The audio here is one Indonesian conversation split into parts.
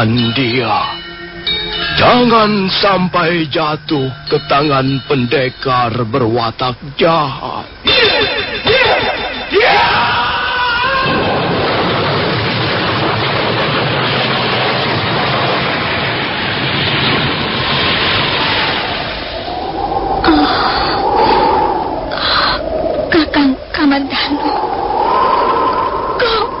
Selamatkan dia. Jangan sampai jatuh ke tangan pendekar berwatak jahat. Kakang Kamandanu. Kau...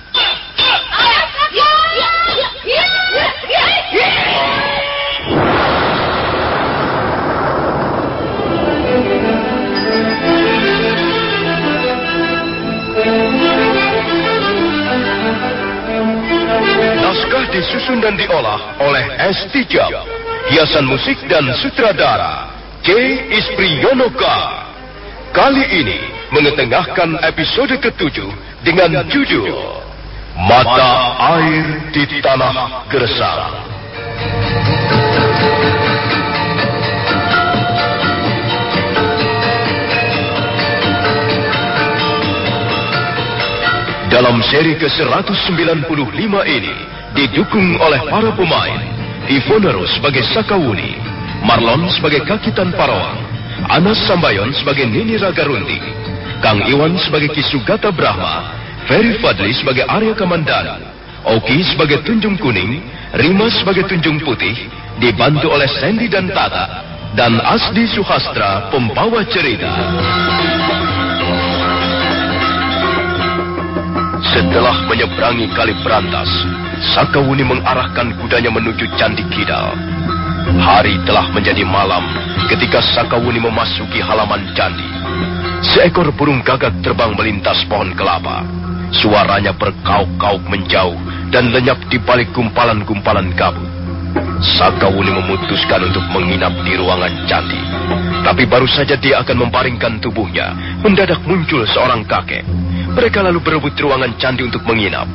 Disusun dan diolah oleh S. Tijab. Hiasan musik dan sutradara J. Ispriyonoka. Kali ini mengetengahkan episode ketujuh dengan judul Mata Air di Tanah Gersang. Dalam seri ke-195 ini didukung oleh para pemain Ivonero sebagai Sakawuni, Marlon sebagai Kakitan Parawang, Anas Sambayon sebagai Nini Ragarunti, Kang Iwan sebagai Kisugata Brahma, Ferry Fadli sebagai Arya Kamandana, Oki sebagai Tunjung Kuning, Rima sebagai Tunjung Putih, dibantu oleh Sandy dan Tata, dan Asdi Suhastra pembawa cerita. Setelah menyeberangi kali berantas, Sakawuni mengarahkan kudanya menuju Candi Kidal. Hari telah menjadi malam ketika Sakawuni memasuki halaman candi. Seekor burung gagak terbang melintas pohon kelapa. Suaranya berkauk-kauk menjauh dan lenyap di balik gumpalan-gumpalan kabut. Sakawuni memutuskan untuk menginap di ruangan candi. Tapi baru saja dia akan membaringkan tubuhnya, mendadak muncul seorang kakek. Mereka lalu berebut ruangan candi untuk menginap.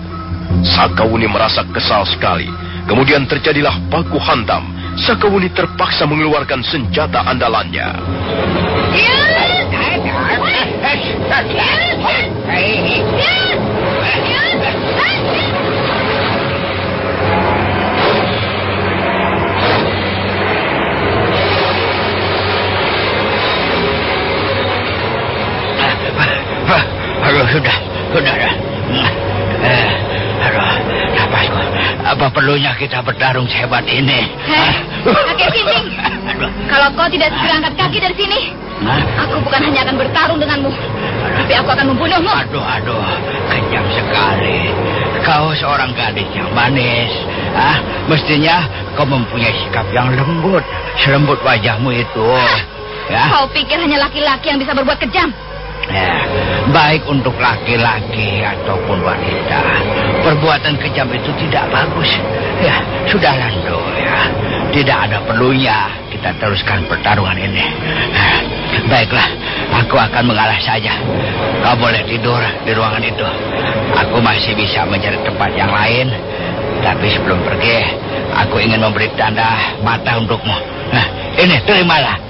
Sakawuni merasa kesal sekali. Kemudian terjadilah baku hantam. Sakawuni terpaksa mengeluarkan senjata andalannya. Aduh, sudah, sudah, dah. Eh, aduh, napasku. Apa perlunya kita bertarung sehebat ini? Heh, kakek. Aduh, Kalau kau tidak segera angkat kaki dari sini, Hah? aku bukan hanya akan bertarung denganmu, tapi aku akan membunuhmu. aduh, aduh, kejam sekali. Kau seorang gadis yang manis. Ah, mestinya kau mempunyai sikap yang lembut, selembut wajahmu itu. Ya, Kau pikir hanya laki-laki yang bisa berbuat kejam? Ya, baik untuk laki-laki ataupun wanita. Perbuatan kejam itu tidak bagus. Ya, sudah Lando ya. Tidak ada perlunya kita teruskan pertarungan ini. Ah, Baiklah, Aku akan mengalah saja. Kau boleh tidur di ruangan itu. Aku masih bisa mencari tempat yang lain. Tapi sebelum pergi, aku ingin memberi tanda mata untukmu. Nah, ini terimalah.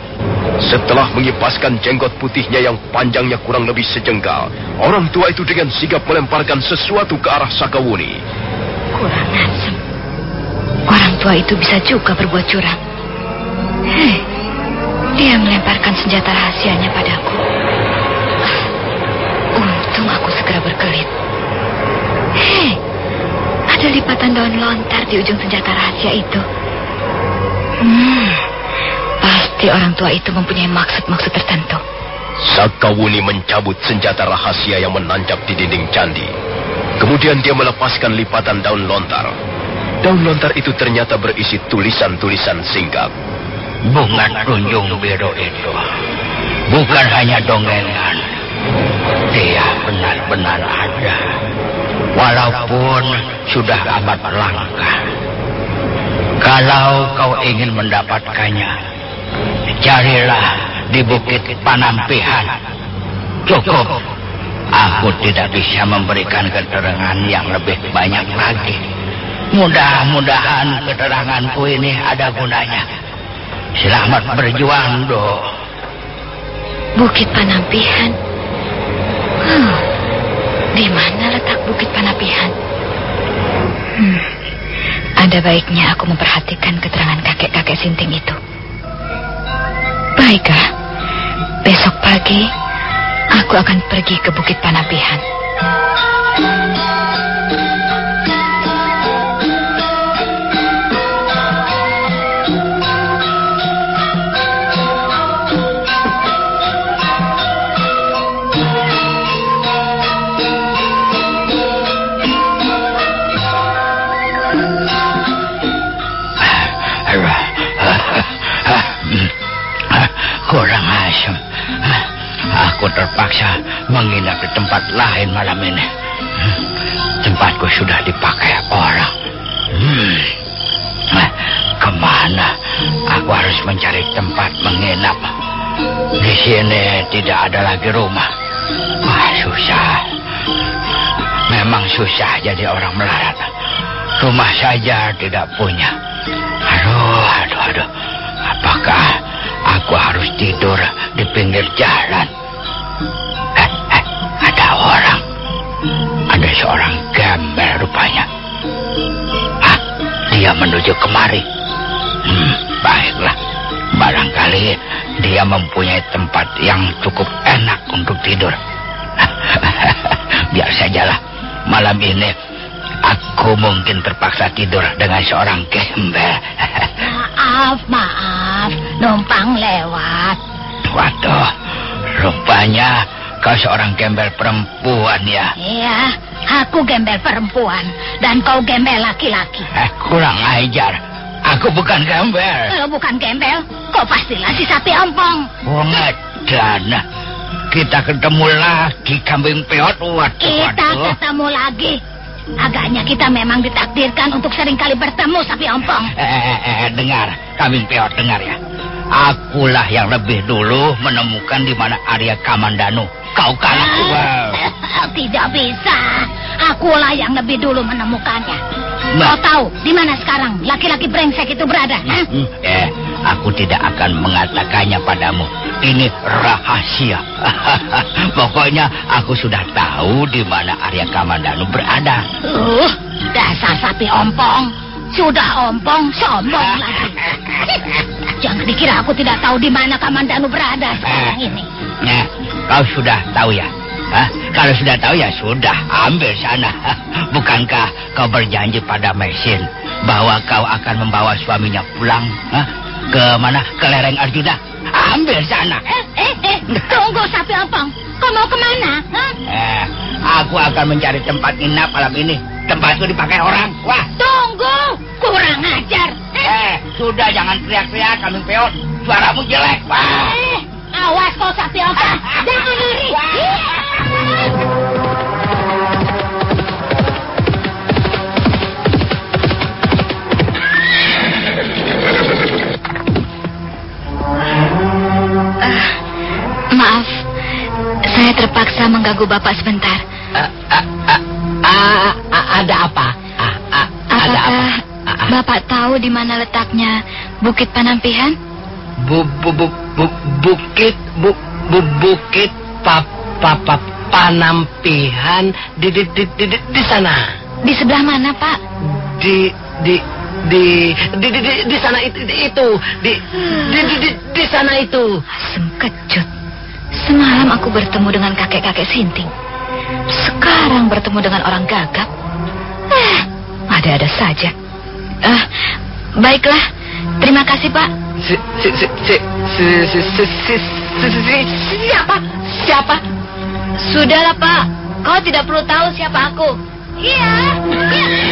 Setelah mengipaskan jenggot putihnya yang panjangnya kurang lebih sejengkal, orang tua itu dengan sigap melemparkan sesuatu ke arah Sakawuni. Kurang asem. Orang tua itu bisa juga berbuat curang. Hei, dia melemparkan senjata rahasianya padaku. Untung aku segera berkelit. Hei, ada lipatan daun lontar di ujung senjata rahasia itu. Hmm, pasti orang tua itu mempunyai maksud-maksud tertentu. Sakawuni mencabut senjata rahasia yang menancap di dinding candi. Kemudian dia melepaskan lipatan daun lontar. Daun lontar itu ternyata berisi tulisan-tulisan singkat. Bunga tunjung biru itu bukan hanya dongengan. Dia benar-benar ada. Walaupun sudah amat langka. Kalau kau ingin mendapatkannya, carilah di Bukit Panampihan. Cukup. Aku tidak bisa memberikan keterangan yang lebih banyak lagi. Mudah-mudahan keteranganku ini ada gunanya. Selamat berjuang, Do. Bukit Panampihan. Huh, di mana letak Bukit Panampihan? Hmm, ada baiknya aku memperhatikan keterangan kakek-kakek Sinting itu. Baiklah, besok pagi aku akan pergi ke Bukit Panampihan. Aku terpaksa menginap di tempat lain malam ini. Tempatku sudah dipakai orang. Hmm. Ke mana? Aku harus mencari tempat menginap. Di sini tidak ada lagi rumah. Wah, susah. Memang susah jadi orang melarat. Rumah saja tidak punya. Aduh, aduh, aduh. Apakah aku harus tidur di pinggir jalan? Seorang gembel rupanya. Ah, dia menuju kemari. Hmm, baiklah. Barangkali dia mempunyai tempat yang cukup enak untuk tidur. Biar sajalah. Malam ini aku mungkin terpaksa tidur dengan seorang gembel. Maaf, maaf. Numpang lewat. Waduh, rupanya kau seorang gembel perempuan ya. Iya, aku gembel perempuan. Dan kau gembel laki-laki. Eh, kurang ajar. Aku bukan gembel. Kalau bukan gembel, kau pastilah si sapi ompong. Pengedan. Kita ketemu lagi kambing peot. Waduh, Kita waduh. ketemu lagi. Agaknya kita memang ditakdirkan untuk sering kali bertemu sapi ompong. Eh, eh, eh, dengar, kambing peot dengar ya. Akulah yang lebih dulu menemukan di mana Arya Kamandanu. Kau kalah. Wow. Tidak bisa. Akulah yang lebih dulu menemukannya. Nah. Kau tahu di mana sekarang laki-laki brengsek itu berada? hah? Hmm, eh, aku tidak akan mengatakannya padamu. Ini rahasia. Pokoknya aku sudah tahu di mana Arya Kamandanu berada. Uh, dasar sapi ompong. Sudah ompong, sombong lagi. Jangan dikira aku tidak tahu di mana Kamandanu berada sekarang ini. Nah, kau sudah tahu ya? Hah? Kalau sudah tahu ya sudah, ambil sana. Bukankah kau berjanji pada Mesin bahwa kau akan membawa suaminya pulang? Hah? Ke mana? Ke lereng Arjuna? Ambil sana. Eh, eh, eh, tunggu sapi ompong. Kau mau ke mana? Hah? Eh, aku akan mencari tempat nginap malam ini. Tempatku dipakai orang. Wah, Tunggu, kurang ajar. Eh, sudah jangan teriak-teriak kambing peot. Suaramu jelek. Wah. eh, awas kau sapi. Jangan lari. Iya. Ah, maaf, terpaksa mengganggu Bapak sebentar. Uh, uh, uh, uh, ada apa? Uh, uh, ada Apakah apa? Uh, uh. Bapak tahu di mana letaknya Bukit Panampihan? Bu, bu, bu, bu, bukit bu, bu, bukit pa, pa, pa, panampihan di di, di, di, di, di sana Di sebelah mana, Pak? di di di di di, di, di sana itu di, itu di di, di, di, di sana itu Asem kejut. Semalam aku bertemu dengan kakek-kakek Sinting. Sekarang bertemu dengan orang gagap ada-ada saja. Ah, baiklah. Terima kasih, Pak. Siapa? Siapa? Sudahlah, Pak. Kau tidak perlu tahu siapa aku. Iya. iya.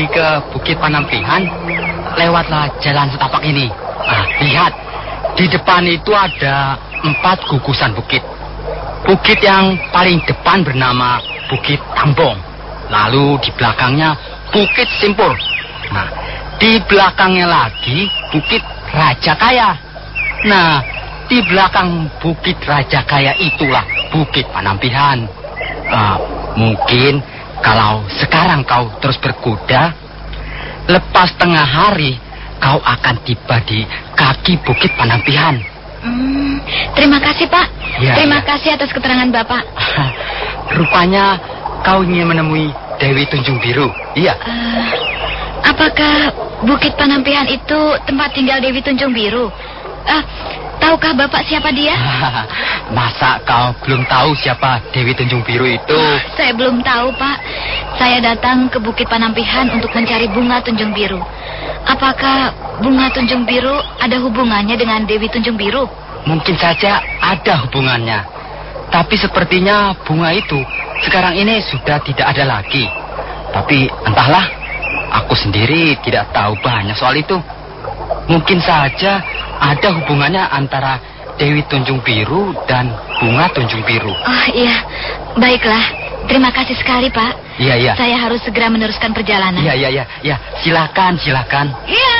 Pergi ke Bukit Panampihan, lewatlah jalan setapak ini. Ah, lihat, di depan itu ada empat gugusan bukit. Bukit yang paling depan bernama Bukit Tambong. Lalu di belakangnya Bukit Simpur. Nah, di belakangnya lagi Bukit Raja Kaya. Nah, di belakang Bukit Raja Kaya itulah Bukit Panampihan. Ah, mungkin kalau sekarang kau terus berkuda, lepas tengah hari kau akan tiba di kaki Bukit Panampihan. Hmm, terima kasih, Pak. Ya, terima ya. kasih atas keterangan Bapak. Rupanya kau ingin menemui Dewi Tunjung Biru. Iya. Eh, apakah Bukit Panampihan itu tempat tinggal Dewi Tunjung Biru? Ah, tahukah Bapak siapa dia? Masa kau belum tahu siapa Dewi Tunjung Biru itu? Saya belum tahu, Pak. Saya datang ke Bukit Panampihan untuk mencari bunga Tunjung Biru. Apakah bunga Tunjung Biru ada hubungannya dengan Dewi Tunjung Biru? Mungkin saja ada hubungannya. Tapi sepertinya bunga itu sekarang ini sudah tidak ada lagi. Tapi entahlah, aku sendiri tidak tahu banyak soal itu. Mungkin saja ada hubungannya antara Dewi Tunjung Biru dan bunga Tunjung Biru. Oh iya, baiklah. Terima kasih sekali, Pak. Iya, iya. Saya harus segera meneruskan perjalanan. Iya, iya, iya. Ya, silakan, silakan. Iya.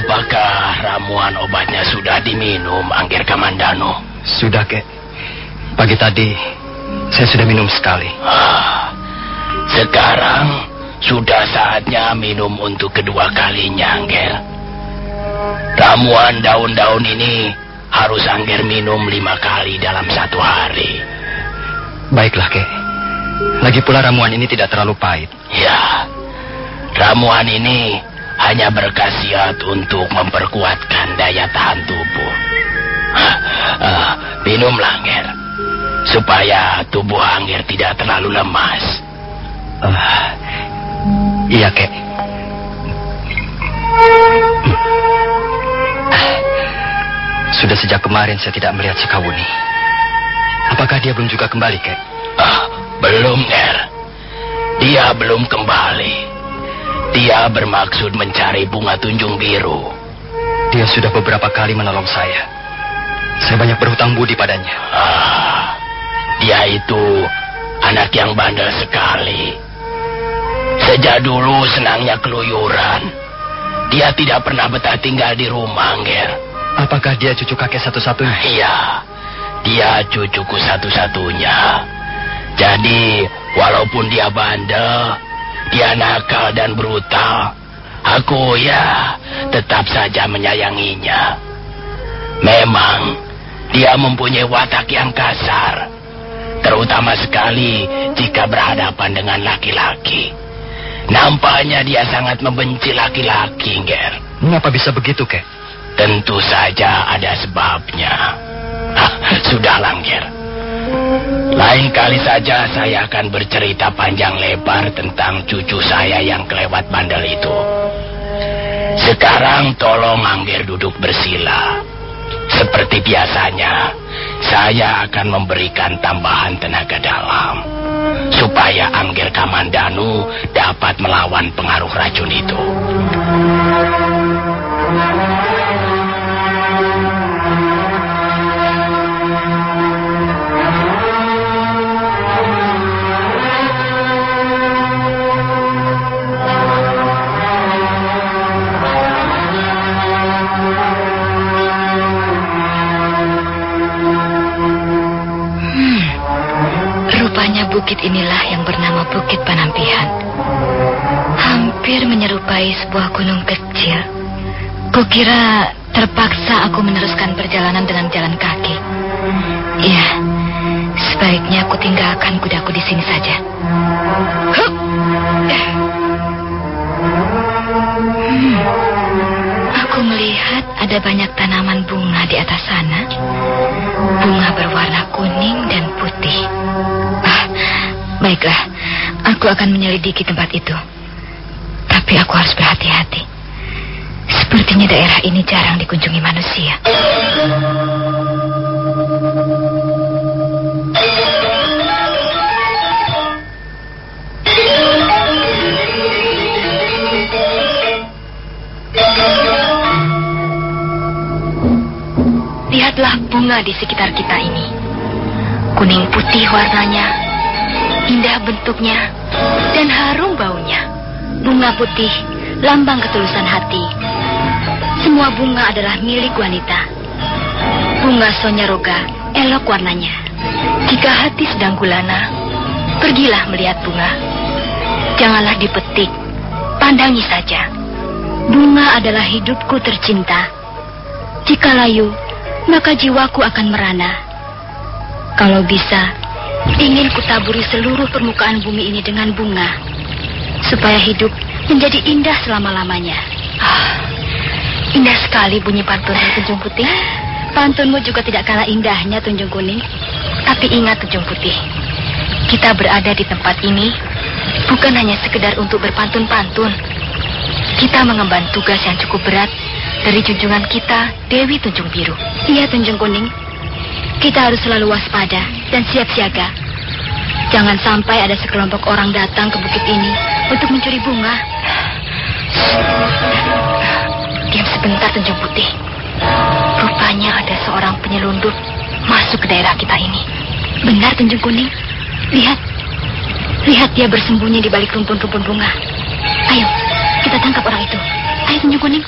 Apakah ramuan obatnya sudah diminum, Angger Kamandano? Sudah, Kek. Pagi tadi saya sudah minum sekali. Ah, sekarang sudah saatnya minum untuk kedua kalinya, Angger. Ramuan daun-daun ini harus Angger minum lima kali dalam satu hari. Baiklah, Kek. Lagi pula ramuan ini tidak terlalu pahit. Ya, ramuan ini hanya berkhasiat untuk memperkuatkan daya tahan tubuh. Ah, minumlah, Angger. Supaya tubuh Angger tidak terlalu lemas. Iya, Kek. Ah, Sudah sejak kemarin saya tidak melihat si Kawuni. Apakah dia belum juga kembali, Kek? Ah, belum, Nger. Dia belum kembali. Dia bermaksud mencari bunga tunjung biru. Dia sudah beberapa kali menolong saya. Saya banyak berhutang budi padanya. Ah, dia itu anak yang bandel sekali. Sejak dulu senangnya keluyuran. Dia tidak pernah betah tinggal di rumah, Nger. Apakah dia cucu kakek satu-satunya? Iya, dia cucuku satu-satunya. Jadi, walaupun dia bandel, dia nakal dan brutal, aku ya tetap saja menyayanginya. Memang, dia mempunyai watak yang kasar, terutama sekali jika berhadapan dengan laki-laki. Nampaknya dia sangat membenci laki-laki, Ger. Mengapa bisa begitu, Kek? Tentu saja ada sebabnya. Ah, sudah langgar. Lain kali saja saya akan bercerita panjang lebar tentang cucu saya yang kelewat bandel itu. Sekarang tolong Angger duduk bersila. Seperti biasanya, saya akan memberikan tambahan tenaga dalam supaya Angger Kamandanu dapat melawan pengaruh racun itu. Bukit inilah yang bernama Bukit Panampihan. Hampir menyerupai sebuah gunung kecil. Kukira terpaksa aku meneruskan perjalanan dengan jalan kaki. Iya, sebaiknya aku tinggalkan kudaku di sini saja. Hup. Hmm. Ada banyak tanaman bunga di atas sana. Bunga berwarna kuning dan putih. Baiklah, aku akan menyelidiki tempat itu. Tapi aku harus berhati-hati. Sepertinya daerah ini jarang dikunjungi manusia. Lihatlah bunga di sekitar kita ini. Kuning putih warnanya, Indah bentuknya dan harum baunya. Bunga putih, lambang ketulusan hati. Semua bunga adalah milik wanita. Bunga sonyaroga, elok warnanya. Jika hati sedang gulana, pergilah melihat bunga. Janganlah dipetik, pandangi saja. Bunga adalah hidupku tercinta. Jika layu, maka jiwaku akan merana. Kalau bisa, Ingin kutaburi seluruh permukaan bumi ini dengan bunga. Supaya hidup menjadi indah selama-lamanya. Ah, indah sekali bunyi pantunmu, Tunjung Putih. Pantunmu juga tidak kalah indahnya, Tunjung Kuning. Tapi ingat, Tunjung Putih. Kita berada di tempat ini bukan hanya sekedar untuk berpantun-pantun. Kita mengemban tugas yang cukup berat dari junjungan kita, Dewi Tunjung Biru. Iya, Tunjung Kuning. Kita harus selalu waspada dan siap siaga. Jangan sampai ada sekelompok orang datang ke bukit ini untuk mencuri bunga. Diam sebentar, Tunjung Putih. Rupanya ada seorang penyelundup masuk ke daerah kita ini. Benar, Tunjung Kuning. Lihat. Lihat dia bersembunyi di balik rumpun-rumpun bunga. Ayo, kita tangkap orang itu. Ayo, Tunjung Kuning.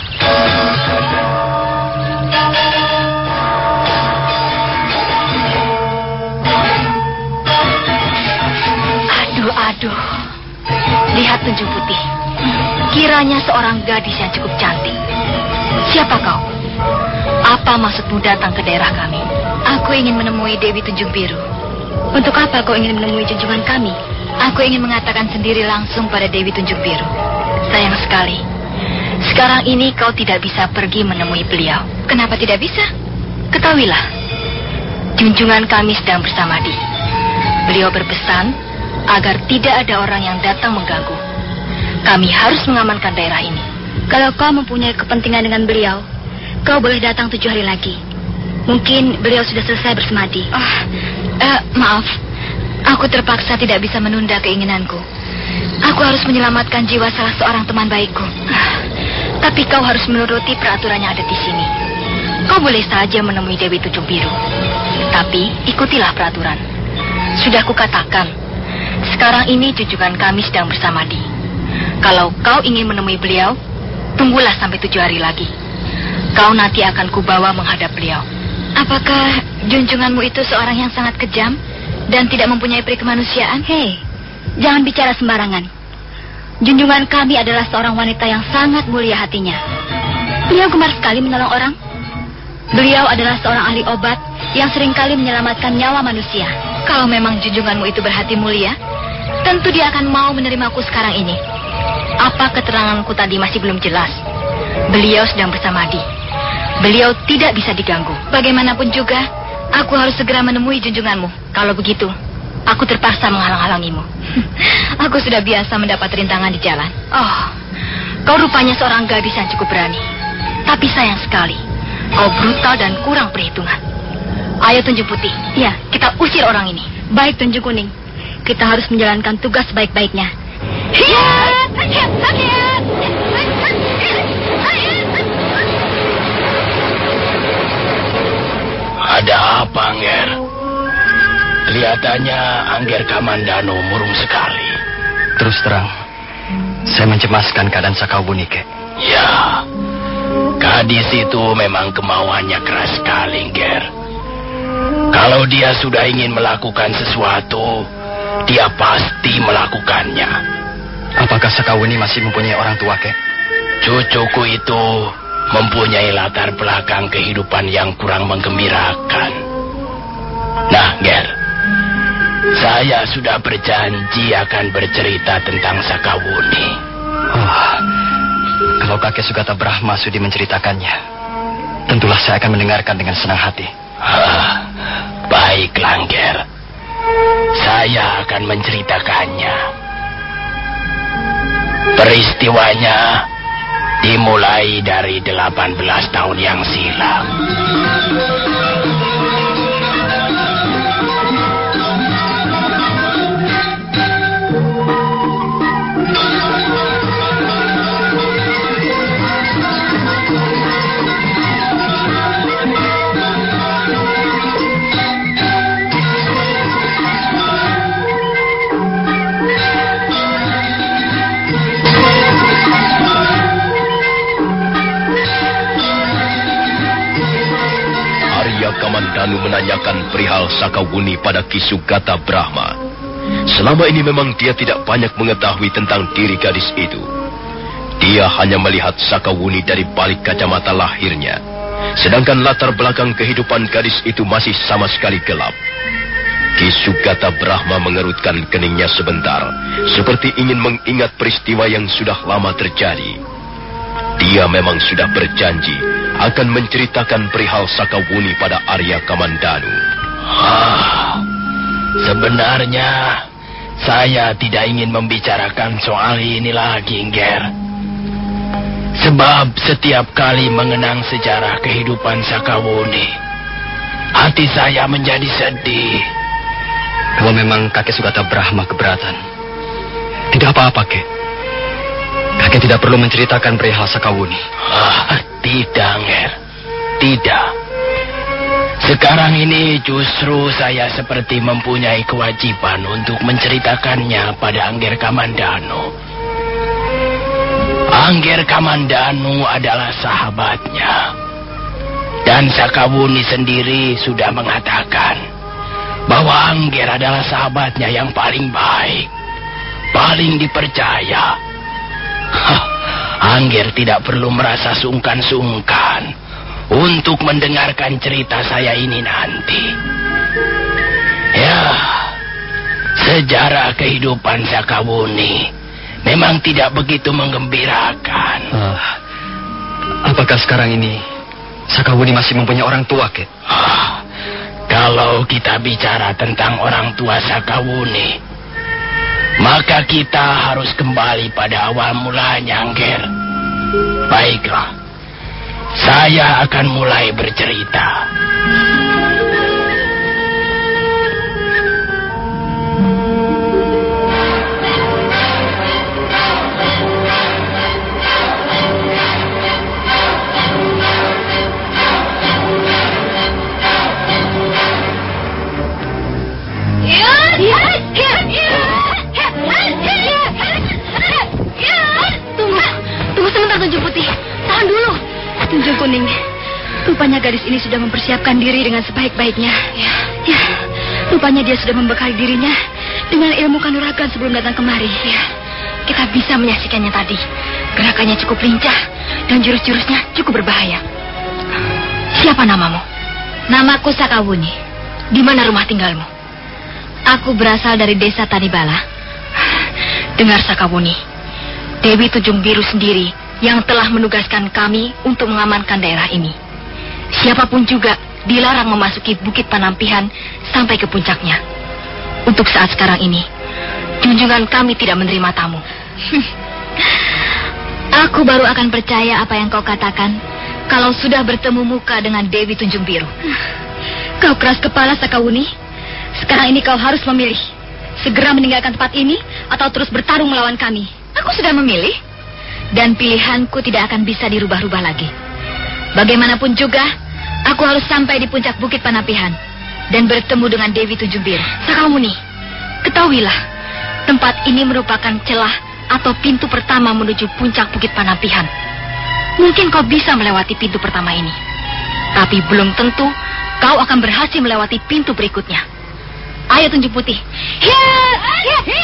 Aduh, lihat tunjuk putih. Kiranya seorang gadis yang cukup cantik. Siapa kau? Apa maksudmu datang ke daerah kami? Aku ingin menemui Dewi Tunjung Biru. Untuk apa kau ingin menemui junjungan kami? Aku ingin mengatakan sendiri langsung pada Dewi Tunjung Biru. Sayang sekali. Sekarang ini kau tidak bisa pergi menemui beliau. Kenapa tidak bisa? Ketahuilah. Junjungan kami sedang bersama di. Beliau berpesan agar tidak ada orang yang datang mengganggu. Kami harus mengamankan daerah ini. Kalau kau mempunyai kepentingan dengan beliau, kau boleh datang tujuh hari lagi. Mungkin beliau sudah selesai bersemadi. Oh, uh, maaf, aku terpaksa tidak bisa menunda keinginanku. Aku harus menyelamatkan jiwa salah seorang teman baikku. Tapi kau harus menuruti peraturan yang ada di sini. Kau boleh saja menemui Dewi Tujuh Biru. Tapi ikutilah peraturan. Sudah kukatakan, sekarang ini junjungan kami sedang bersama Di. Kalau kau ingin menemui beliau, tunggulah sampai tujuh hari lagi. Kau nanti akan kubawa menghadap beliau. Apakah junjunganmu itu seorang yang sangat kejam dan tidak mempunyai peri kemanusiaan? Hei, jangan bicara sembarangan. Junjungan kami adalah seorang wanita yang sangat mulia hatinya. Beliau gemar sekali menolong orang. Beliau adalah seorang ahli obat yang sering kali menyelamatkan nyawa manusia. Kalau memang junjunganmu itu berhati mulia, tentu dia akan mau menerimaku sekarang ini. Apa keteranganku tadi masih belum jelas? Beliau sedang bersama Di. Beliau tidak bisa diganggu. Bagaimanapun juga, Aku harus segera menemui junjunganmu. Kalau begitu, aku terpaksa menghalang-halangimu. aku sudah biasa mendapat rintangan di jalan. Oh, kau rupanya seorang gadis yang cukup berani. Tapi sayang sekali, kau brutal dan kurang perhitungan. Ayo Tunjung Putih. Ya, kita usir orang ini. Baik Tunjung Kuning. Kita harus menjalankan tugas sebaik-baiknya. Ya, ya, ya. Ada apa, Angger? Kelihatannya Angger Kamandano murung sekali. Terus terang, saya mencemaskan keadaan Sakawuni, Kek. Ya, gadis itu memang kemauannya keras sekali, Ger. Kalau dia sudah ingin melakukan sesuatu, dia pasti melakukannya. Apakah Sakawuni masih mempunyai orang tua, Kek? Cucuku itu mempunyai latar belakang kehidupan yang kurang menggembirakan. Nah, Ger, saya sudah berjanji akan bercerita tentang Sakawuni. Oh, kalau kakek Sugata Brahma sudi menceritakannya, tentulah saya akan mendengarkan dengan senang hati. Ah, baiklah, Ger. Saya akan menceritakannya. Peristiwanya dimulai dari 18 tahun yang silam. Sakawuni pada Kisugata Brahma. Selama ini memang dia tidak banyak mengetahui tentang diri gadis itu. Dia hanya melihat Sakawuni dari balik kacamata lahirnya. Sedangkan latar belakang kehidupan gadis itu masih sama sekali gelap. Kisugata Brahma mengerutkan keningnya sebentar, seperti ingin mengingat peristiwa yang sudah lama terjadi. Dia memang sudah berjanji akan menceritakan perihal Sakawuni pada Arya Kamandanu. Sebenarnya saya tidak ingin membicarakan soal ini lagi, Ger. Sebab setiap kali mengenang sejarah kehidupan Sakawuni, hati saya menjadi sedih. Kalau memang kakek Sugata Brahma keberatan, tidak apa-apa, kek. Kakek tidak perlu menceritakan perihal Sakawuni. Ah, tidak, Nger. Tidak. Sekarang ini justru saya seperti mempunyai kewajiban untuk menceritakannya pada Angger Kamandano. Angger Kamandano adalah sahabatnya. Dan Sakawuni sendiri sudah mengatakan bahwa Angger adalah sahabatnya yang paling baik, paling dipercaya. Angger tidak perlu merasa sungkan-sungkan untuk mendengarkan cerita saya ini nanti. Ya, sejarah kehidupan Sakawuni memang tidak begitu menggembirakan. Uh, apakah sekarang ini Sakawuni masih mempunyai orang tua, Kek? Uh, kalau kita bicara tentang orang tua Sakawuni, maka kita harus kembali pada awal mulanya, Angger. Baiklah, saya akan mulai bercerita. Sebaik-baiknya. Ya. ya. Rupanya dia sudah membekali dirinya dengan ilmu kanuragan sebelum datang kemari. Ya. Kita bisa menyaksikannya tadi. Gerakannya cukup lincah dan jurus-jurusnya cukup berbahaya. Siapa namamu? Namaku Sakawuni. Di mana rumah tinggalmu? Aku berasal dari desa Tanibala. Dengar Sakawuni. Dewi Tujung Biru sendiri yang telah menugaskan kami untuk mengamankan daerah ini. Siapa pun juga dilarang memasuki Bukit Panampihan sampai ke puncaknya. Untuk saat sekarang ini, junjungan kami tidak menerima tamu. Aku baru akan percaya apa yang kau katakan kalau sudah bertemu muka dengan Dewi Tunjung Biru. Kau keras kepala, Sakawuni. Sekarang ini kau harus memilih. Segera meninggalkan tempat ini atau terus bertarung melawan kami. Aku sudah memilih. Dan pilihanku tidak akan bisa dirubah-rubah lagi. Bagaimanapun juga, aku harus sampai di puncak Bukit Panapihan dan bertemu dengan Dewi Tunjung Biru. Sakamuni, ketahuilah, tempat ini merupakan celah atau pintu pertama menuju puncak Bukit Panapihan. Mungkin kau bisa melewati pintu pertama ini. Tapi belum tentu kau akan berhasil melewati pintu berikutnya. Ayo tunjuk putih. Hati-hati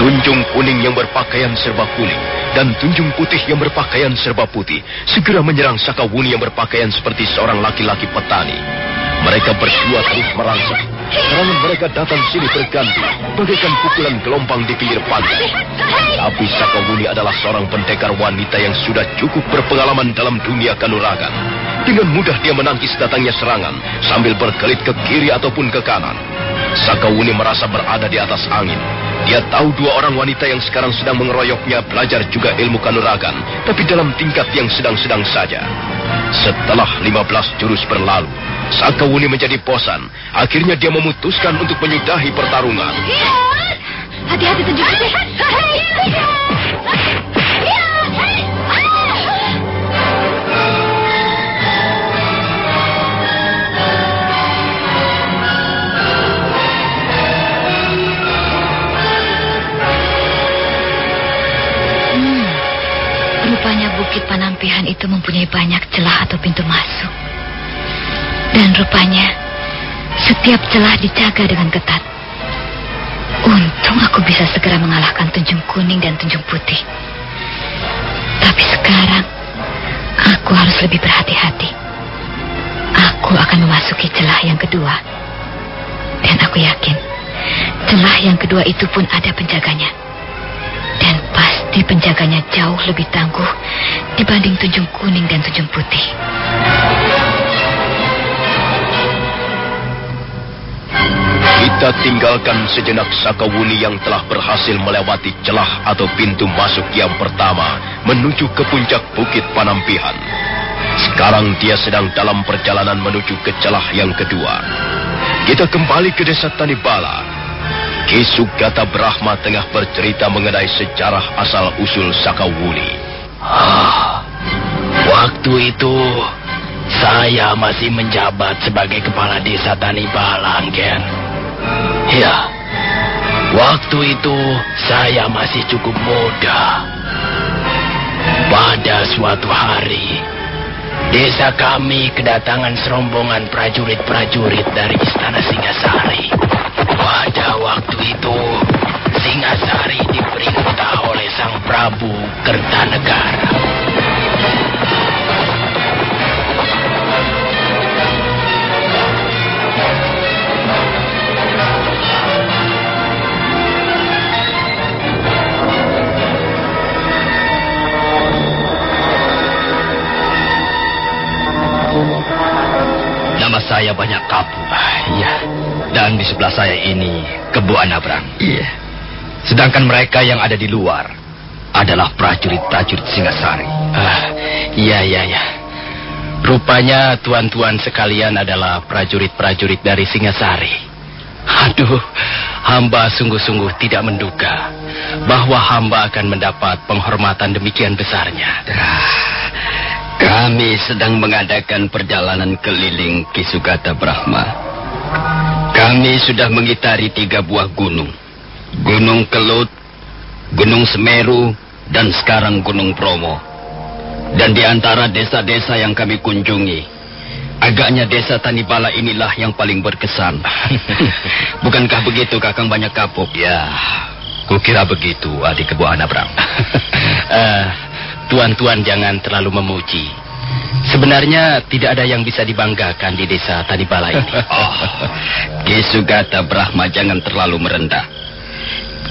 Tunjung kuning yang berpakaian serba kuning dan tunjung putih yang berpakaian serba putih segera menyerang Sakawuni yang berpakaian seperti seorang laki-laki petani. Mereka berdua terus merangsek. Serangan mereka datang sini berganti, bagaikan pukulan gelombang di pinggir pantai. Tapi Sakawuni adalah seorang pendekar wanita yang sudah cukup berpengalaman dalam dunia kanuragan. Dengan mudah dia menangkis datangnya serangan sambil berkelit ke kiri ataupun ke kanan. Sakawuni merasa berada di atas angin. Dia tahu dua orang wanita yang sekarang sedang mengeroyoknya belajar juga ilmu kanuragan, tapi dalam tingkat yang sedang-sedang saja. Setelah 15 jurus berlalu, Sakawuni menjadi bosan. Akhirnya dia memutuskan untuk menyudahi pertarungan. Hati-hati tunjuk Bukit Panampihan itu mempunyai banyak celah atau pintu masuk. Dan rupanya setiap celah dijaga dengan ketat. Untung aku bisa segera mengalahkan Tunjung Kuning dan Tunjung Putih. Tapi sekarang aku harus lebih berhati-hati. Aku akan memasuki celah yang kedua. Dan aku yakin celah yang kedua itu pun ada penjaganya. Pasti penjaganya jauh lebih tangguh dibanding Tunjung Kuning dan Tunjung Putih. Kita tinggalkan sejenak Sakawuni yang telah berhasil melewati celah atau pintu masuk yang pertama menuju ke puncak Bukit Panampihan. Sekarang dia sedang dalam perjalanan menuju ke celah yang kedua. Kita kembali ke desa Tanibala. Ki Sugata Brahma tengah bercerita mengenai sejarah asal-usul Sakawuni. Ah, waktu itu saya masih menjabat sebagai kepala desa Tanibala, Ken. Ya, waktu itu saya masih cukup muda. Pada suatu hari, desa kami kedatangan serombongan prajurit-prajurit dari Istana Singasari. Pada waktu itu, Singasari diperintah oleh Sang Prabu Kertanegara. Nama saya banyak kapu. Iya. Dan di sebelah saya ini Kebu Anabrang. Iya. Sedangkan mereka yang ada di luar adalah prajurit-prajurit Singasari. Ah, iya, iya, iya. Rupanya tuan-tuan sekalian adalah prajurit-prajurit dari Singasari. Aduh, hamba sungguh-sungguh tidak menduga bahwa hamba akan mendapat penghormatan demikian besarnya. Kami sedang mengadakan perjalanan keliling Kisugata Brahma. Kami sudah mengitari tiga buah gunung. Gunung Kelut, Gunung Semeru, dan sekarang Gunung Bromo. Dan di antara desa-desa yang kami kunjungi, agaknya desa Tanibala inilah yang paling berkesan. Bukankah begitu Kakang Banyak Kapuk? Ya, kukira begitu adik Kebu Anabram. Eh, tuan-tuan jangan terlalu memuji. Sebenarnya tidak ada yang bisa dibanggakan di desa Tanibala ini. Oh, Kisugata Brahma jangan terlalu merendah.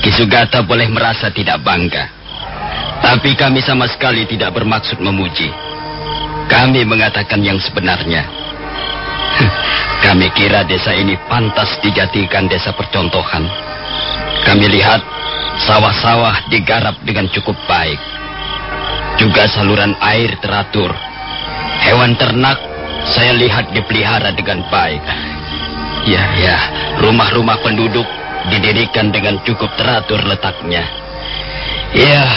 Kisugata boleh merasa tidak bangga. Tapi kami sama sekali tidak bermaksud memuji. Kami mengatakan yang sebenarnya. Kami kira desa ini pantas dijadikan desa percontohan. Kami lihat sawah-sawah digarap dengan cukup baik. Juga saluran air teratur. Hewan ternak saya lihat dipelihara dengan baik. Ya, ya, rumah-rumah penduduk didirikan dengan cukup teratur letaknya. Ya,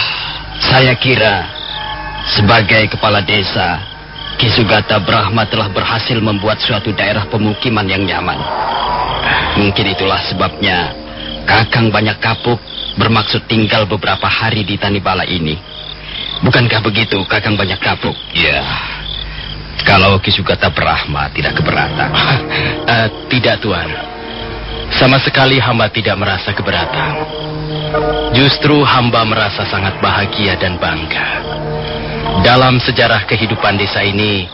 saya kira sebagai kepala desa, Kisugata Brahma telah berhasil membuat suatu daerah pemukiman yang nyaman. Mungkin itulah sebabnya Kakang banyak kapuk bermaksud tinggal beberapa hari di Tanibala ini. Bukankah begitu, Kakang banyak kapuk? Ya, Kalau Kisugata Brahma tidak keberatan. Eh, tidak tuan. Sama sekali hamba tidak merasa keberatan. Justru hamba merasa sangat bahagia dan bangga. Dalam sejarah kehidupan desa ini,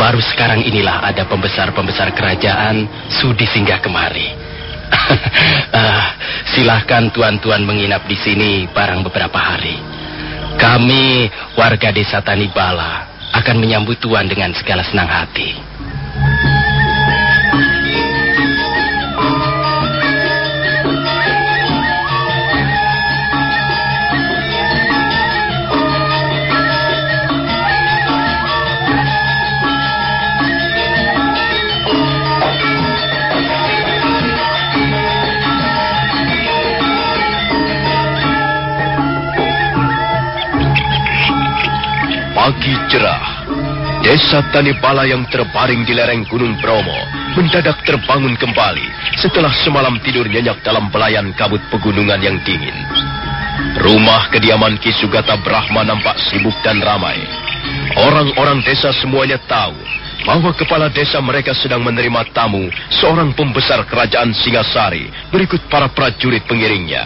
baru sekarang inilah ada pembesar-pembesar kerajaan sudi singgah kemari. Eh, silahkan tuan-tuan menginap di sini barang beberapa hari. Kami, warga desa Tanibala, akan menyambut tuan dengan segala senang hati. Desa Tanibala yang terbaring di lereng Gunung Bromo mendadak terbangun kembali setelah semalam tidur nyenyak dalam belayan kabut pegunungan yang dingin. Rumah kediaman Ki Sugata Brahma nampak sibuk dan ramai. Orang-orang desa semuanya tahu bahwa kepala desa mereka sedang menerima tamu seorang pembesar kerajaan Singasari berikut para prajurit pengiringnya.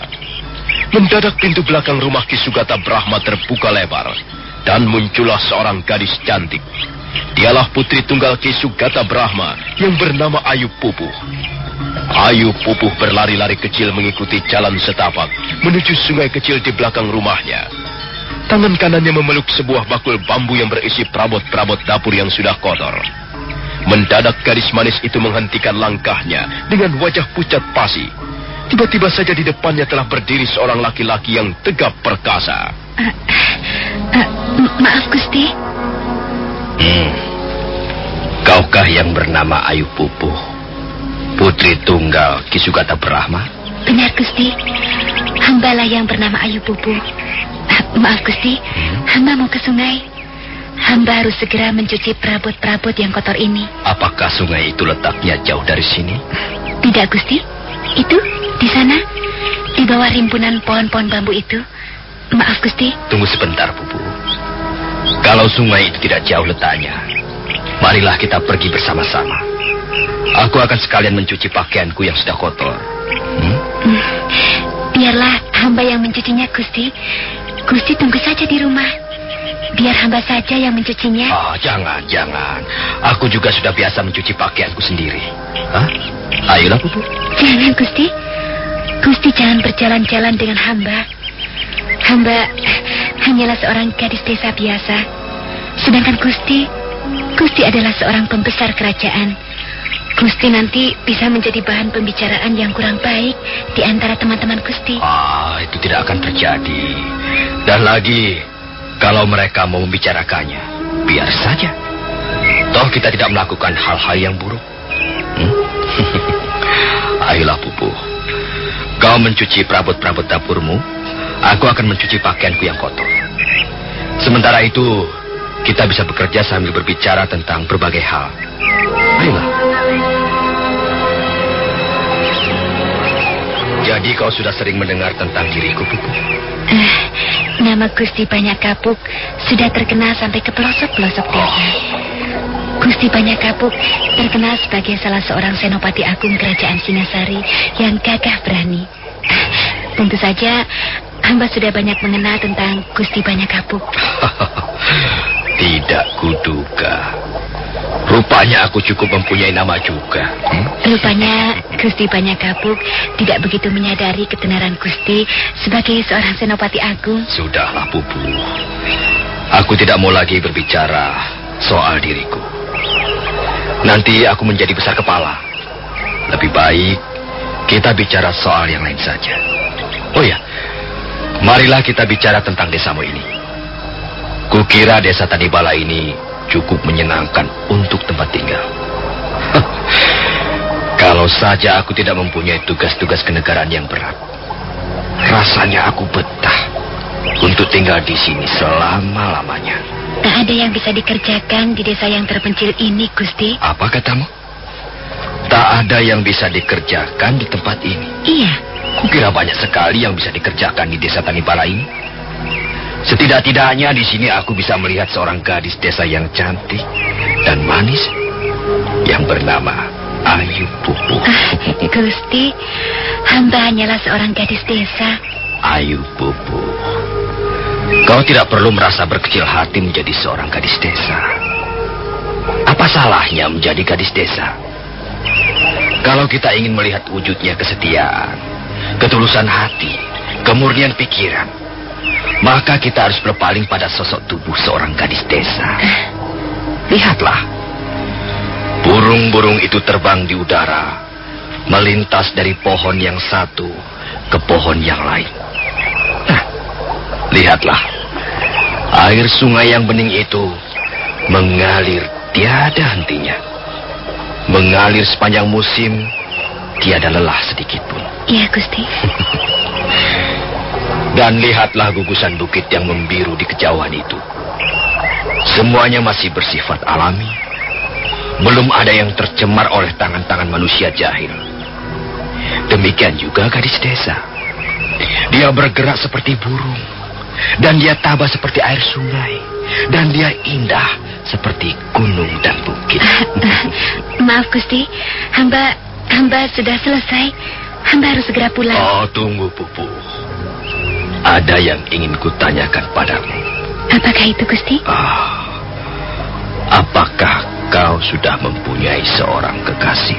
Mendadak pintu belakang rumah Ki Sugata Brahma terbuka lebar dan muncullah seorang gadis cantik. Dialah putri tunggal Ki Sugata Brahma yang bernama Ayu Pupuh. Ayu Pupuh berlari-lari kecil mengikuti jalan setapak menuju sungai kecil di belakang rumahnya. Tangan kanannya memeluk sebuah bakul bambu yang berisi perabot-perabot dapur yang sudah kotor. Mendadak gadis manis itu menghentikan langkahnya dengan wajah pucat pasi. Tiba-tiba saja di depannya telah berdiri seorang laki-laki yang tegap perkasa. Eh, ma- maaf, Gusti. Hmm. Kaukah yang bernama Ayu Pupuh? Putri tunggal Kisugata Brahma? Benar, Gusti. Hambalah yang bernama Ayu Pupu. Ah, Maaf, Gusti. Hamba mau ke sungai. Hamba harus segera mencuci perabot-perabot yang kotor ini. Apakah sungai itu letaknya jauh dari sini? Tidak, Gusti. Itu, di sana. Di bawah rimpunan pohon-pohon bambu itu. Maaf, Gusti. Tunggu sebentar, Pupu. Kalau sungai itu tidak jauh letaknya, marilah kita pergi bersama-sama. Aku akan sekalian mencuci pakaianku yang sudah kotor. Hmm? Biarlah hamba yang mencucinya, Gusti. Gusti tunggu saja di rumah. Biar hamba saja yang mencucinya. Ah, jangan, jangan. Aku juga sudah biasa mencuci pakaianku sendiri. Hah? Ayolah, Pupu. Jangan, Gusti. Gusti jangan berjalan-jalan dengan hamba. Hamba hanyalah seorang gadis desa biasa. Sedangkan Gusti, Gusti adalah seorang pembesar kerajaan. Gusti nanti bisa menjadi bahan pembicaraan yang kurang baik di antara teman-teman Gusti. Ah, itu tidak akan terjadi. Dan lagi, kalau mereka mau membicarakannya, biar saja. Toh kita tidak melakukan hal-hal yang buruk. Hmm? Ayolah, Pupu. Kau mencuci perabot-perabot dapurmu, aku akan mencuci pakaianku yang kotor. Sementara itu, kita bisa bekerja sambil berbicara tentang berbagai hal. Ayolah. Jadi kau sudah sering mendengar tentang diriku, Pupu? Eh, nama Gusti Banyak Kapuk sudah terkenal sampai ke pelosok-pelosok desa. Gusti Banyak Kapuk terkenal sebagai salah seorang senopati agung kerajaan Singasari yang gagah berani. Tentu saja hamba sudah banyak mengenal tentang Gusti Banyak Kapuk. Tidak kuduga. Rupanya aku cukup mempunyai nama juga. Hmm? Rupanya Gusti Banyak Kapuk tidak begitu menyadari ketenaran Gusti sebagai seorang senopati agung. Sudahlah, Pupu. Aku tidak mau lagi berbicara soal diriku. Nanti aku menjadi besar kepala. Lebih baik kita bicara soal yang lain saja. Oh ya, marilah kita bicara tentang desamu ini. Kukira desa Tanibala ini cukup menyenangkan untuk tempat tinggal. Kalau saja aku tidak mempunyai tugas-tugas kenegaraan yang berat, rasanya aku betah untuk tinggal di sini selama-lamanya. Tak ada yang bisa dikerjakan di desa yang terpencil ini, Gusti. Apa katamu? Tak ada yang bisa dikerjakan di tempat ini. Iya. Kukira banyak sekali yang bisa dikerjakan di desa Tanibala ini. Setidak-tidaknya di sini aku bisa melihat seorang gadis desa yang cantik dan manis yang bernama Ayu Pupu. Ah, Gusti, hamba hanyalah seorang gadis desa. Ayu Pupu. Kau tidak perlu merasa berkecil hati menjadi seorang gadis desa. Apa salahnya menjadi gadis desa? Kalau kita ingin melihat wujudnya kesetiaan, ketulusan hati, kemurnian pikiran, maka kita harus berpaling pada sosok tubuh seorang gadis desa. Lihatlah. Burung-burung itu terbang di udara, melintas dari pohon yang satu ke pohon yang lain. Nah, lihatlah. Air sungai yang bening itu mengalir tiada hentinya. Mengalir sepanjang musim, tiada lelah sedikit pun. Iya, Gusti. Dan lihatlah gugusan bukit yang membiru di kejauhan itu. Semuanya masih bersifat alami. Belum ada yang tercemar oleh tangan-tangan manusia jahil. Demikian juga gadis desa. Dia bergerak seperti burung. Dan dia tabah seperti air sungai. Dan dia indah seperti gunung dan bukit. Maaf, Gusti. Hamba hamba sudah selesai. Hamba harus segera pulang. Oh, tunggu, Pupu. Ada yang ingin kutanyakan padamu. Apakah itu, Gusti? Ah, apakah kau sudah mempunyai seorang kekasih?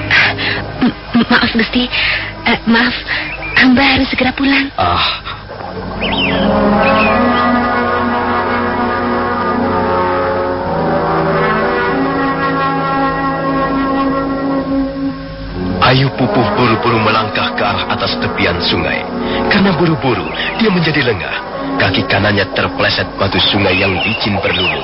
M- maaf, Gusti. Eh, maaf, hamba harus segera pulang. Ah, Ayu Pupuh buru-buru melangkah ke arah atas tepian sungai. Karena buru-buru, dia menjadi lengah. Kaki kanannya terpleset batu sungai yang licin berlumur.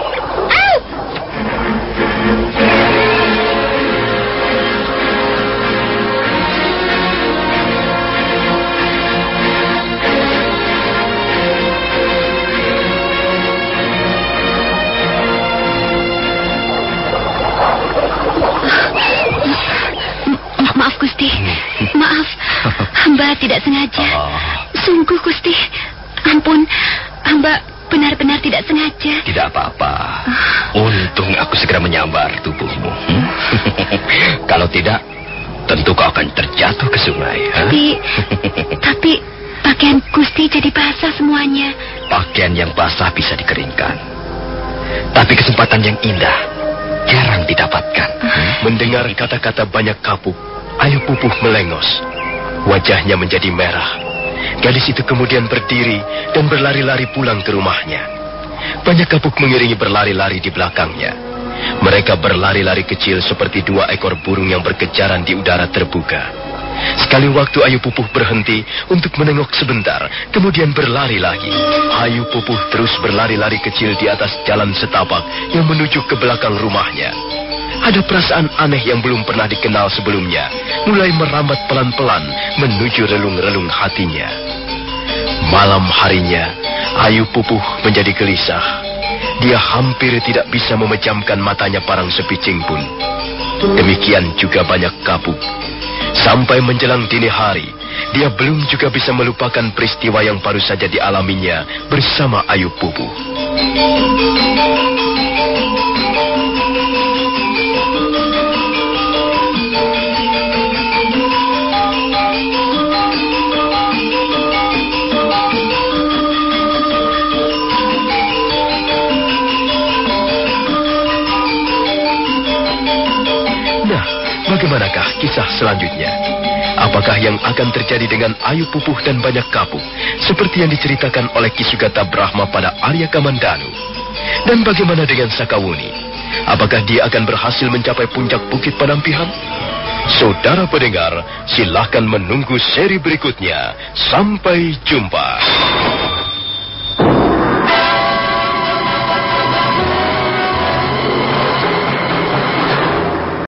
Segera menyambar tubuhmu. Hmm? Kalau tidak, tentu kau akan terjatuh ke sungai. ha? Tapi, tapi pakaian Gusti jadi basah semuanya. Pakaian yang basah bisa dikeringkan. Tapi kesempatan yang indah jarang didapatkan. Mendengar kata-kata banyak kapuk, Ayu Pupuh melengos. Wajahnya menjadi merah. Gadis itu kemudian berdiri dan berlari-lari pulang ke rumahnya. Banyak kapuk mengiringi berlari-lari di belakangnya. Mereka berlari-lari kecil seperti dua ekor burung yang berkejaran di udara terbuka. Sekali waktu Ayu Pupuh berhenti untuk menengok sebentar, kemudian berlari lagi. Ayu Pupuh terus berlari-lari kecil di atas jalan setapak yang menuju ke belakang rumahnya. Ada perasaan aneh yang belum pernah dikenal sebelumnya, mulai merambat pelan-pelan menuju relung-relung hatinya. Malam harinya, Ayu Pupuh menjadi gelisah. Dia hampir tidak bisa memejamkan matanya parang sepicing pun. Demikian juga banyak kapuk. Sampai menjelang dini hari, dia belum juga bisa melupakan peristiwa yang baru saja dialaminya bersama Ayu Pupuh. Kisah selanjutnya? Apakah yang akan terjadi dengan Ayu Pupuh dan Banyak Kapuk seperti yang diceritakan oleh Kisugata Brahma pada Arya Kamandanu? Dan bagaimana dengan Sakawuni? Apakah dia akan berhasil mencapai puncak Bukit Penampihan? Saudara pendengar, silahkan menunggu seri berikutnya. Sampai jumpa.